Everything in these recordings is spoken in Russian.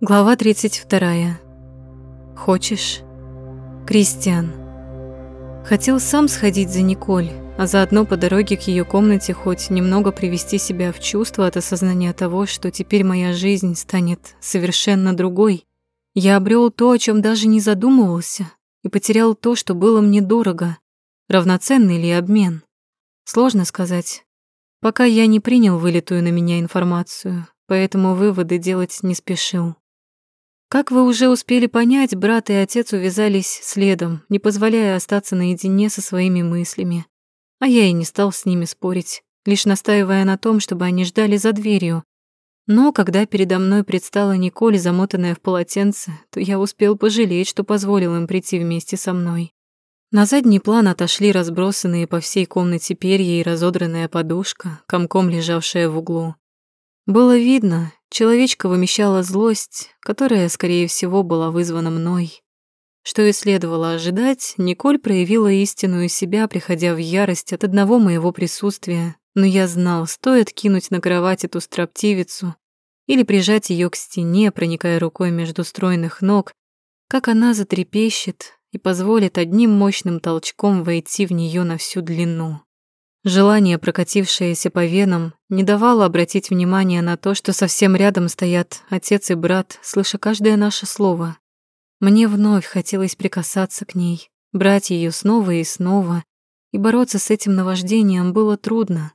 Глава 32. Хочешь? Кристиан. Хотел сам сходить за Николь, а заодно по дороге к ее комнате хоть немного привести себя в чувство от осознания того, что теперь моя жизнь станет совершенно другой. Я обрел то, о чем даже не задумывался, и потерял то, что было мне дорого. Равноценный ли обмен? Сложно сказать. Пока я не принял вылитую на меня информацию, поэтому выводы делать не спешил. Как вы уже успели понять, брат и отец увязались следом, не позволяя остаться наедине со своими мыслями. А я и не стал с ними спорить, лишь настаивая на том, чтобы они ждали за дверью. Но когда передо мной предстала Николь, замотанная в полотенце, то я успел пожалеть, что позволил им прийти вместе со мной. На задний план отошли разбросанные по всей комнате перья и разодранная подушка, комком лежавшая в углу. Было видно, человечка вымещала злость, которая, скорее всего, была вызвана мной. Что и следовало ожидать, Николь проявила истинную себя, приходя в ярость от одного моего присутствия, но я знал, стоит кинуть на кровать эту строптивицу или прижать ее к стене, проникая рукой между стройных ног, как она затрепещет и позволит одним мощным толчком войти в нее на всю длину. Желание, прокатившееся по венам, не давало обратить внимание на то, что совсем рядом стоят отец и брат, слыша каждое наше слово. Мне вновь хотелось прикасаться к ней, брать ее снова и снова, и бороться с этим наваждением было трудно.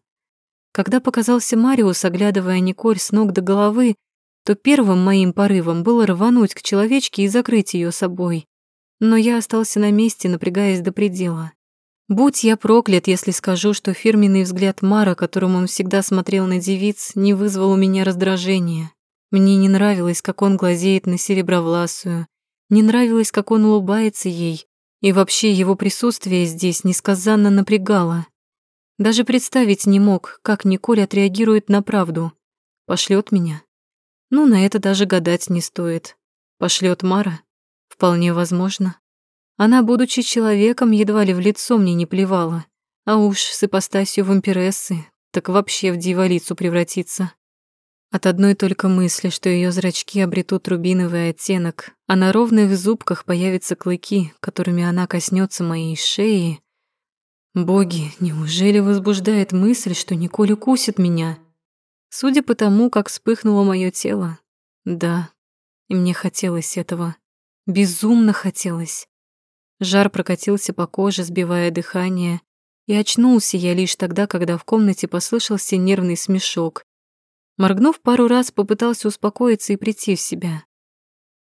Когда показался Мариус, оглядывая Николь с ног до головы, то первым моим порывом было рвануть к человечке и закрыть ее собой. Но я остался на месте, напрягаясь до предела. Будь я проклят, если скажу, что фирменный взгляд Мара, которым он всегда смотрел на девиц, не вызвал у меня раздражения. Мне не нравилось, как он глазеет на серебровласую, не нравилось, как он улыбается ей, и вообще его присутствие здесь несказанно напрягало. Даже представить не мог, как Николь отреагирует на правду. Пошлет меня? Ну, на это даже гадать не стоит. Пошлет Мара? Вполне возможно. Она, будучи человеком, едва ли в лицо мне не плевала. А уж с ипостасью вампирессы, так вообще в дьяволицу превратится. От одной только мысли, что ее зрачки обретут рубиновый оттенок, а на ровных зубках появятся клыки, которыми она коснется моей шеи. Боги, неужели возбуждает мысль, что Николь укусит меня? Судя по тому, как вспыхнуло мое тело, да, и мне хотелось этого. Безумно хотелось. Жар прокатился по коже, сбивая дыхание, и очнулся я лишь тогда, когда в комнате послышался нервный смешок. Моргнув пару раз, попытался успокоиться и прийти в себя.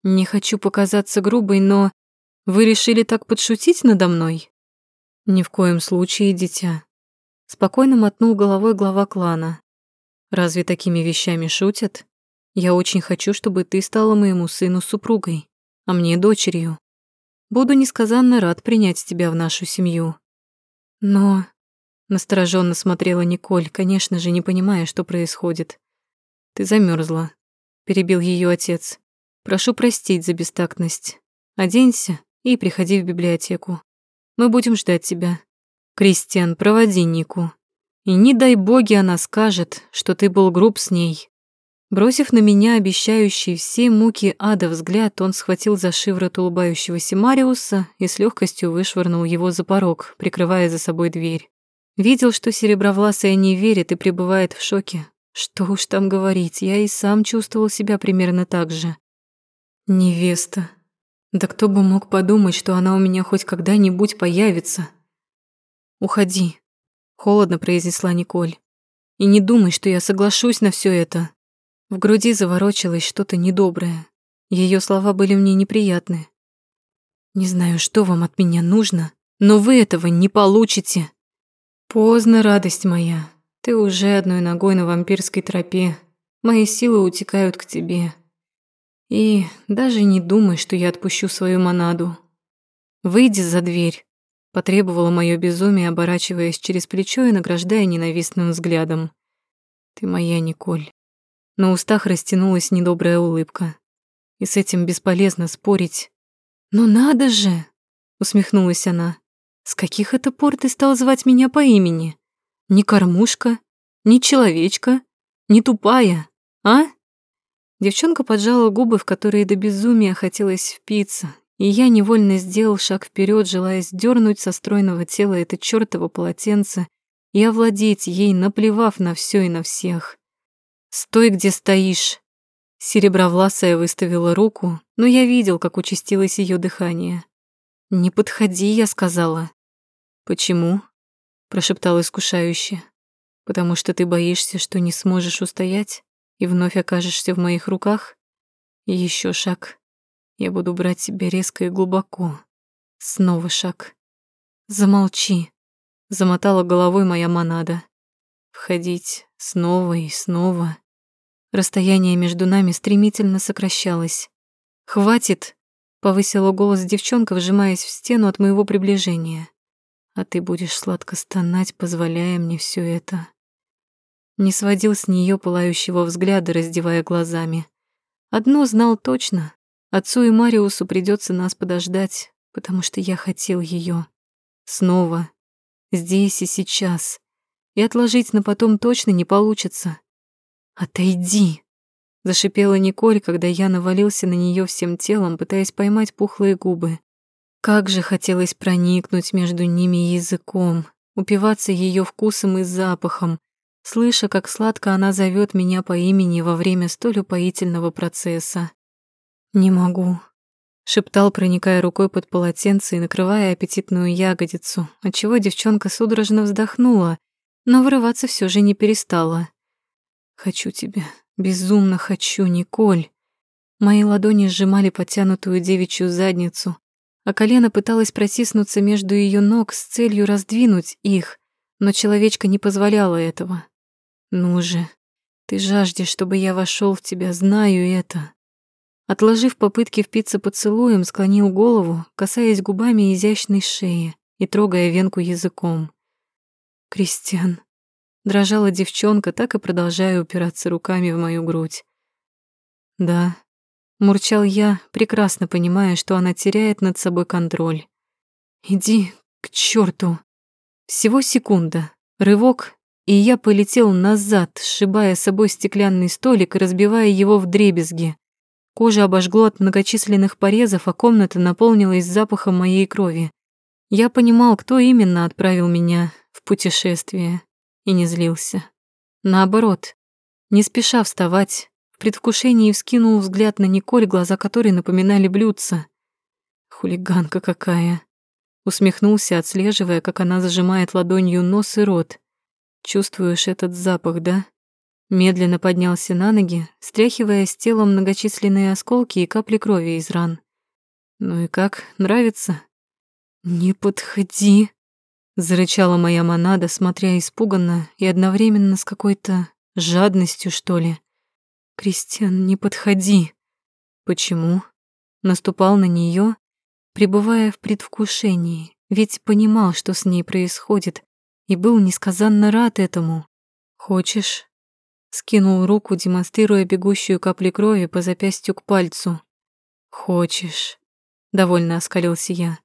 «Не хочу показаться грубой, но вы решили так подшутить надо мной?» «Ни в коем случае, дитя». Спокойно мотнул головой глава клана. «Разве такими вещами шутят? Я очень хочу, чтобы ты стала моему сыну супругой, а мне дочерью. Буду несказанно рад принять тебя в нашу семью. Но... Настороженно смотрела Николь, конечно же, не понимая, что происходит. Ты замерзла, перебил ее отец. Прошу простить за бестактность. Оденься и приходи в библиотеку. Мы будем ждать тебя. Кристиан, проводи Нику. И не дай боги она скажет, что ты был груб с ней. Бросив на меня обещающий все муки ада взгляд, он схватил за шиворот улыбающегося Мариуса и с легкостью вышвырнул его за порог, прикрывая за собой дверь. Видел, что серебровласая не верит и пребывает в шоке. Что уж там говорить, я и сам чувствовал себя примерно так же. Невеста. Да кто бы мог подумать, что она у меня хоть когда-нибудь появится? Уходи, холодно произнесла Николь. И не думай, что я соглашусь на все это. В груди заворочилось что-то недоброе. Ее слова были мне неприятны. «Не знаю, что вам от меня нужно, но вы этого не получите». «Поздно, радость моя. Ты уже одной ногой на вампирской тропе. Мои силы утекают к тебе. И даже не думай, что я отпущу свою монаду. Выйди за дверь», — потребовало мое безумие, оборачиваясь через плечо и награждая ненавистным взглядом. «Ты моя, Николь. На устах растянулась недобрая улыбка. И с этим бесполезно спорить. «Ну надо же!» — усмехнулась она. «С каких это пор ты стал звать меня по имени? Не кормушка, не человечка, не тупая, а?» Девчонка поджала губы, в которые до безумия хотелось впиться, и я невольно сделал шаг вперед, желая сдернуть со стройного тела это чёртово полотенце и овладеть ей, наплевав на все и на всех. «Стой, где стоишь!» Серебровласая выставила руку, но я видел, как участилось ее дыхание. «Не подходи», — я сказала. «Почему?» — прошептал искушающе. «Потому что ты боишься, что не сможешь устоять и вновь окажешься в моих руках? Еще шаг. Я буду брать тебя резко и глубоко. Снова шаг. Замолчи», — замотала головой моя монада. Входить снова и снова. Расстояние между нами стремительно сокращалось. «Хватит!» — повысила голос девчонка, вжимаясь в стену от моего приближения. «А ты будешь сладко стонать, позволяя мне все это». Не сводил с нее пылающего взгляда, раздевая глазами. Одно знал точно. Отцу и Мариусу придется нас подождать, потому что я хотел ее Снова. Здесь и сейчас. И отложить на потом точно не получится. «Отойди!» Зашипела Николь, когда я навалился на нее всем телом, пытаясь поймать пухлые губы. Как же хотелось проникнуть между ними языком, упиваться ее вкусом и запахом, слыша, как сладко она зовет меня по имени во время столь упоительного процесса. «Не могу», — шептал, проникая рукой под полотенце и накрывая аппетитную ягодицу, отчего девчонка судорожно вздохнула, но вырываться все же не перестала. «Хочу тебя, Безумно хочу, Николь. Мои ладони сжимали подтянутую девичью задницу, а колено пыталось протиснуться между ее ног с целью раздвинуть их, но человечка не позволяла этого. Ну же, ты жаждешь, чтобы я вошел в тебя, знаю это. Отложив попытки впиться поцелуем, склонил голову, касаясь губами изящной шеи и трогая венку языком. Кристиан, Дрожала девчонка, так и продолжая упираться руками в мою грудь. «Да», — мурчал я, прекрасно понимая, что она теряет над собой контроль. «Иди к черту! Всего секунда, рывок, и я полетел назад, сшибая собой стеклянный столик и разбивая его в дребезги. Кожа обожгло от многочисленных порезов, а комната наполнилась запахом моей крови. Я понимал, кто именно отправил меня в путешествие и не злился. Наоборот, не спеша вставать, в предвкушении вскинул взгляд на Николь, глаза которой напоминали блюдца. «Хулиганка какая!» Усмехнулся, отслеживая, как она зажимает ладонью нос и рот. «Чувствуешь этот запах, да?» Медленно поднялся на ноги, стряхивая с тела многочисленные осколки и капли крови из ран. «Ну и как, нравится?» «Не подходи!» Зарычала моя монада, смотря испуганно и одновременно с какой-то жадностью, что ли. «Кристиан, не подходи!» «Почему?» Наступал на нее, пребывая в предвкушении, ведь понимал, что с ней происходит, и был несказанно рад этому. «Хочешь?» Скинул руку, демонстрируя бегущую капли крови по запястью к пальцу. «Хочешь?» Довольно оскалился я.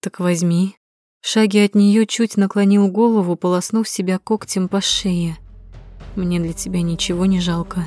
«Так возьми». В шаге от нее чуть наклонил голову, полоснув себя когтем по шее. «Мне для тебя ничего не жалко».